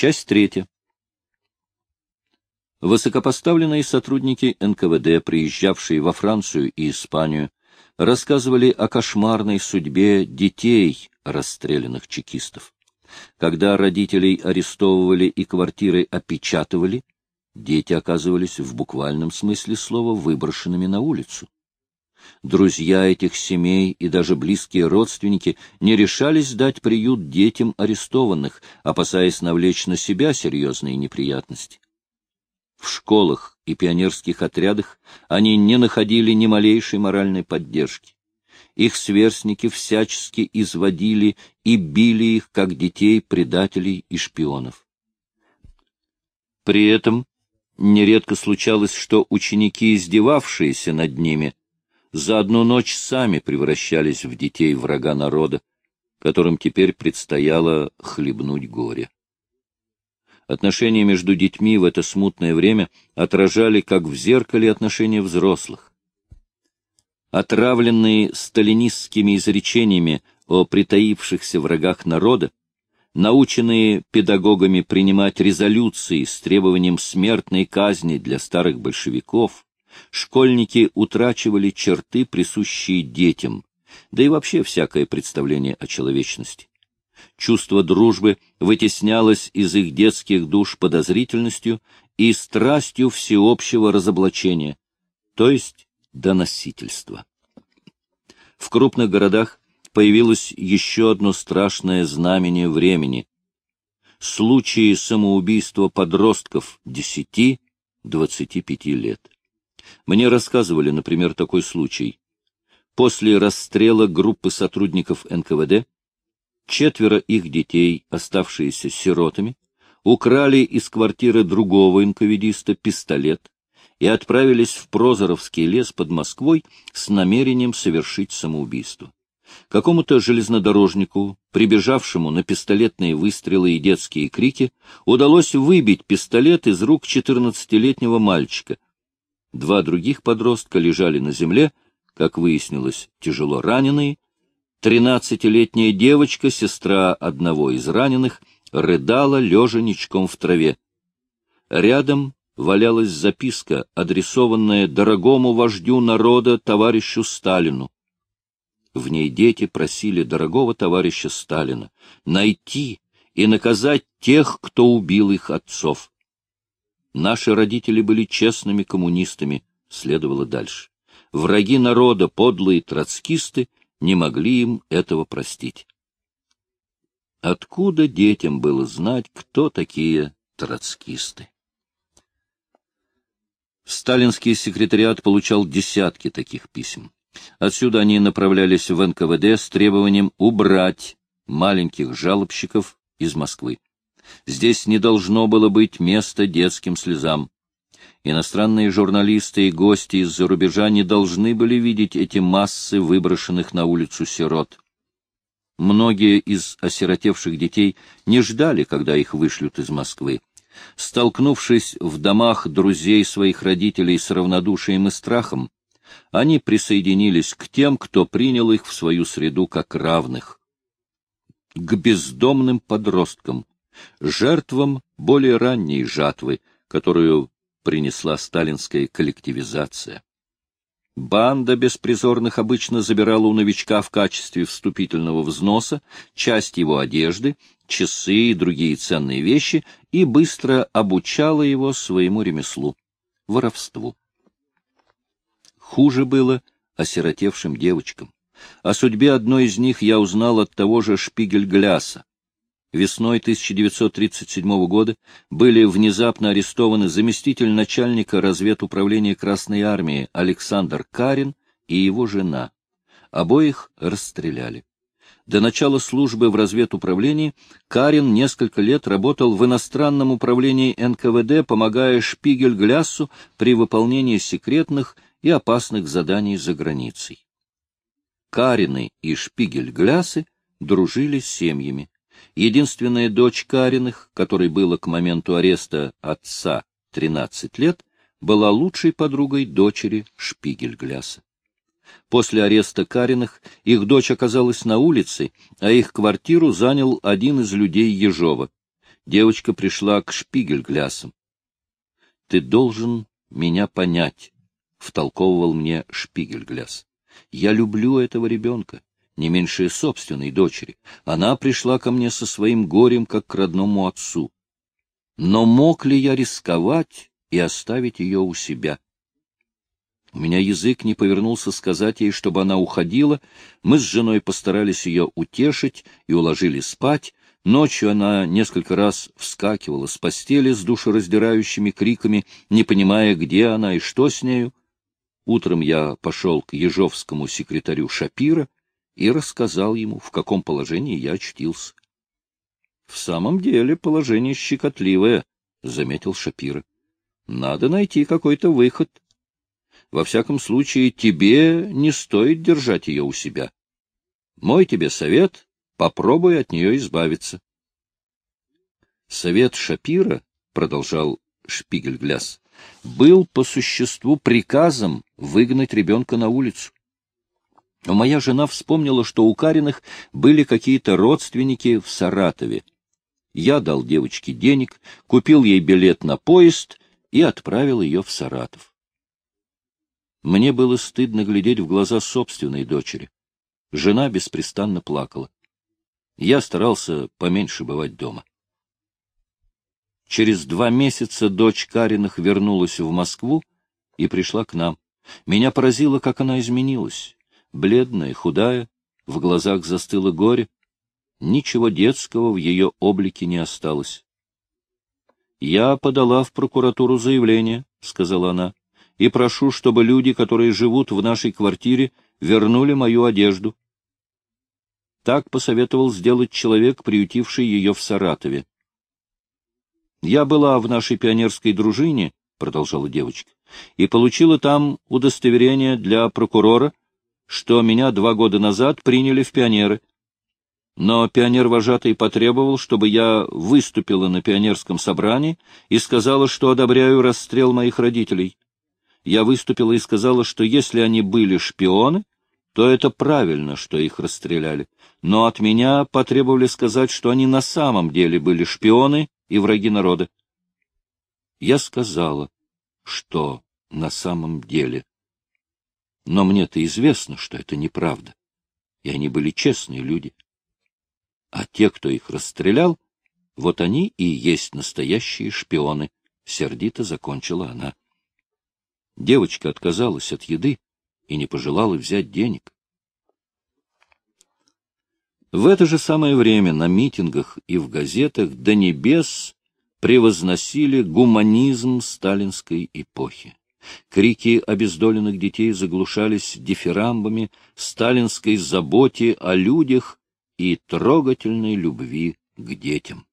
Часть третья. Высокопоставленные сотрудники НКВД, приезжавшие во Францию и Испанию, рассказывали о кошмарной судьбе детей расстрелянных чекистов. Когда родителей арестовывали и квартиры опечатывали, дети оказывались в буквальном смысле слова выброшенными на улицу. Друзья этих семей и даже близкие родственники не решались дать приют детям арестованных, опасаясь навлечь на себя серьезные неприятности. В школах и пионерских отрядах они не находили ни малейшей моральной поддержки. Их сверстники всячески изводили и били их, как детей, предателей и шпионов. При этом нередко случалось, что ученики, издевавшиеся над ними, за одну ночь сами превращались в детей врага народа, которым теперь предстояло хлебнуть горе. Отношения между детьми в это смутное время отражали, как в зеркале, отношения взрослых. Отравленные сталинистскими изречениями о притаившихся врагах народа, наученные педагогами принимать резолюции с требованием смертной казни для старых большевиков, школьники утрачивали черты, присущие детям, да и вообще всякое представление о человечности. Чувство дружбы вытеснялось из их детских душ подозрительностью и страстью всеобщего разоблачения, то есть доносительства. В крупных городах появилось еще одно страшное знамение времени — случаи самоубийства подростков 10-25 лет. Мне рассказывали, например, такой случай. После расстрела группы сотрудников НКВД четверо их детей, оставшиеся сиротами, украли из квартиры другого инковидиста пистолет и отправились в Прозоровский лес под Москвой с намерением совершить самоубийство. Какому-то железнодорожнику, прибежавшему на пистолетные выстрелы и детские крики, удалось выбить пистолет из рук 14-летнего мальчика — Два других подростка лежали на земле, как выяснилось, тяжело раненые. Тринадцатилетняя девочка, сестра одного из раненых, рыдала, лежа ничком в траве. Рядом валялась записка, адресованная дорогому вождю народа, товарищу Сталину. В ней дети просили дорогого товарища Сталина найти и наказать тех, кто убил их отцов. Наши родители были честными коммунистами, следовало дальше. Враги народа, подлые троцкисты, не могли им этого простить. Откуда детям было знать, кто такие троцкисты? Сталинский секретариат получал десятки таких писем. Отсюда они направлялись в НКВД с требованием убрать маленьких жалобщиков из Москвы. Здесь не должно было быть места детским слезам. Иностранные журналисты и гости из-за рубежа не должны были видеть эти массы выброшенных на улицу сирот. Многие из осиротевших детей не ждали, когда их вышлют из Москвы. Столкнувшись в домах друзей своих родителей с равнодушием и страхом, они присоединились к тем, кто принял их в свою среду как равных. К бездомным подросткам, жертвам более ранней жатвы, которую принесла сталинская коллективизация. Банда беспризорных обычно забирала у новичка в качестве вступительного взноса часть его одежды, часы и другие ценные вещи и быстро обучала его своему ремеслу — воровству. Хуже было осиротевшим девочкам. О судьбе одной из них я узнал от того же Шпигель-Гляса. Весной 1937 года были внезапно арестованы заместитель начальника разведуправления Красной Армии Александр Карин и его жена. Обоих расстреляли. До начала службы в разведуправлении Карин несколько лет работал в иностранном управлении НКВД, помогая Шпигель-Гляссу при выполнении секретных и опасных заданий за границей. Карины и Шпигель-Глясы дружили с семьями. Единственная дочь Кариных, которой было к моменту ареста отца 13 лет, была лучшей подругой дочери Шпигельгляса. После ареста Кариных их дочь оказалась на улице, а их квартиру занял один из людей Ежова. Девочка пришла к шпигельглясам. — Ты должен меня понять, — втолковывал мне шпигельгляс. — Я люблю этого ребенка, не меньше собственной дочери. Она пришла ко мне со своим горем, как к родному отцу. Но мог ли я рисковать и оставить ее у себя? У меня язык не повернулся сказать ей, чтобы она уходила. Мы с женой постарались ее утешить и уложили спать. Ночью она несколько раз вскакивала с постели с душераздирающими криками, не понимая, где она и что с нею. Утром я пошел к ежовскому секретарю Шапира и рассказал ему, в каком положении я очтился. В самом деле положение щекотливое, — заметил Шапира. — Надо найти какой-то выход. Во всяком случае, тебе не стоит держать ее у себя. Мой тебе совет — попробуй от нее избавиться. Совет Шапира, — продолжал Шпигельгляс, — был по существу приказом выгнать ребенка на улицу. Но моя жена вспомнила, что у Кариных были какие-то родственники в Саратове, я дал девочке денег, купил ей билет на поезд и отправил ее в Саратов. Мне было стыдно глядеть в глаза собственной дочери. Жена беспрестанно плакала. Я старался поменьше бывать дома. Через два месяца дочь Кариных вернулась в Москву и пришла к нам. Меня поразило, как она изменилась. Бледная, худая, в глазах застыло горе. Ничего детского в ее облике не осталось. — Я подала в прокуратуру заявление, — сказала она, — и прошу, чтобы люди, которые живут в нашей квартире, вернули мою одежду. Так посоветовал сделать человек, приютивший ее в Саратове. — Я была в нашей пионерской дружине, — продолжала девочка, — и получила там удостоверение для прокурора, что меня два года назад приняли в пионеры. Но пионер-вожатый потребовал, чтобы я выступила на пионерском собрании и сказала, что одобряю расстрел моих родителей. Я выступила и сказала, что если они были шпионы, то это правильно, что их расстреляли. Но от меня потребовали сказать, что они на самом деле были шпионы и враги народа. Я сказала, что на самом деле. Но мне-то известно, что это неправда, и они были честные люди. А те, кто их расстрелял, вот они и есть настоящие шпионы, — сердито закончила она. Девочка отказалась от еды и не пожелала взять денег. В это же самое время на митингах и в газетах до небес превозносили гуманизм сталинской эпохи. Крики обездоленных детей заглушались дифирамбами сталинской заботе о людях и трогательной любви к детям.